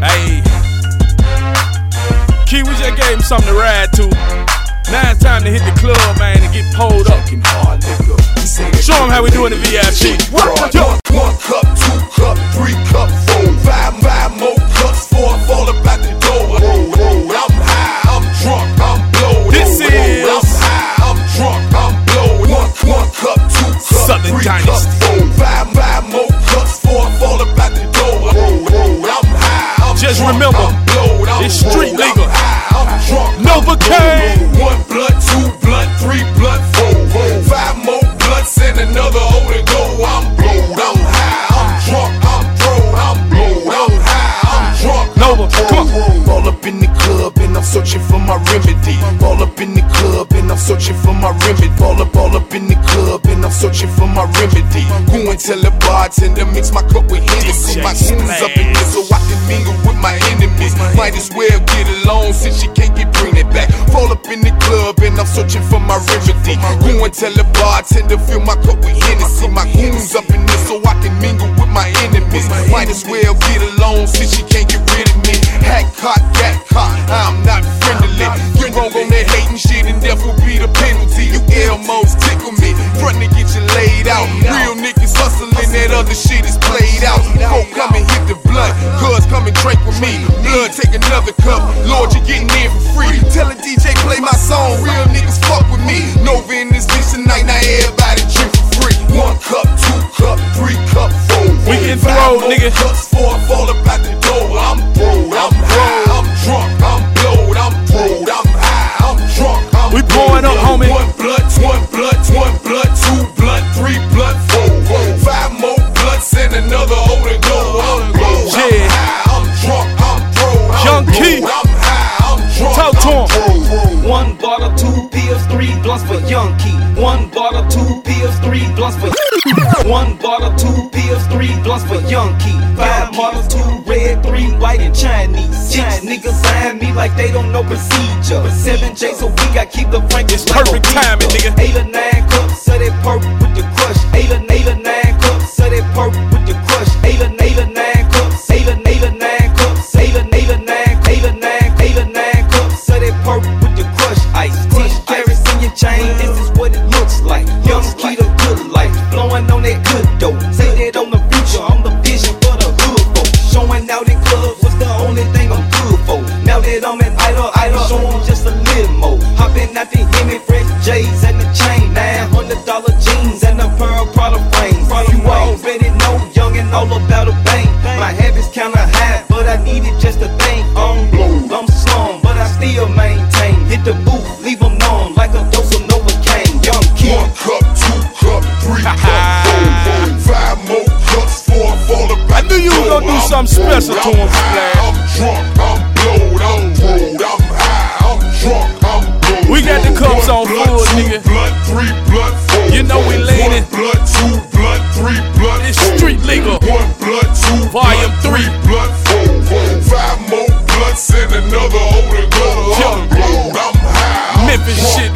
Hey. Key, we just gave him something to ride to. Now it's time to hit the club, man, and get pulled up. Show him how we do in the VIP. Just remember, I'm blowed. I'm it's street legal. I'm high, I'm drunk, I'm Novocaine. Remedy. All up in the club and I'm searching for my remedy. All up, all up in the club and I'm searching for my remedy. Go and tell the bartender mix my cup with Hennessy. My goons up in here so I can mingle with my enemies. Might as well get along since she can't get bring it back. Fall up in the club and I'm searching for my remedy. Go and tell the bartender fill my cup with Hennessy. My goons up in here so I can mingle with my enemies. Might as well Real niggas hustling, that other shit is played out. Go come and hit the blunt, cuz come and drink with me. Blood, take another cup, Lord, you're getting in for free. Tell a DJ play my song, real niggas fuck with me. Nova in this bitch tonight, now everybody three blunts for Young Key. One bottle, two pills, three blunts for. One bottle, two pills, three blunts for Young Key. Five model, two red, three white and Chinese. Six niggas eyeing me like they don't know procedure. Seven J, so we got keep the frank. It's perfect timing, all about a bang. My habits kinda high, but I need it just to think. I'm blowed, I'm slum, but I still maintain. Hit the booth, leave 'em numb like a dose of Novocaine. Young kid. One cup, two cup, three cup, four. Five more cups, four, fall about I knew you was gonna do something special to I'm him, I'm drunk, I'm and shit